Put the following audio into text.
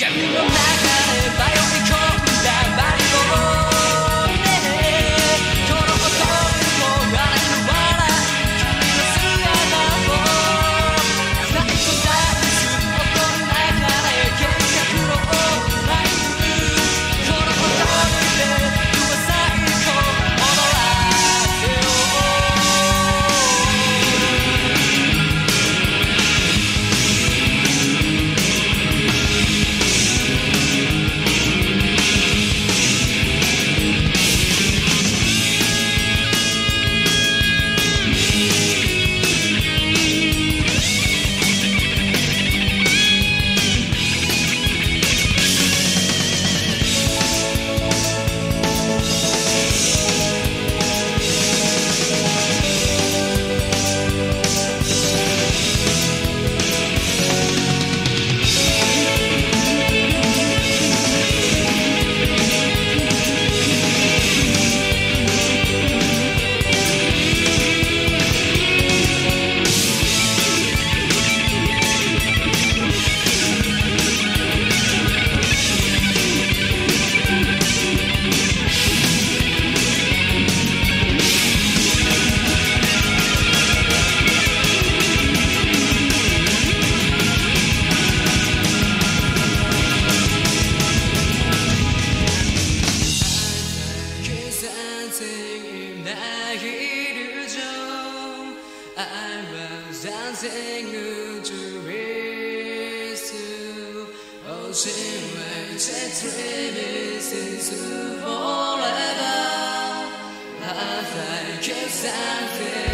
Yeah. dancing in the illusion I was dancing to this too Oh, she waits dreams into forever I think it's something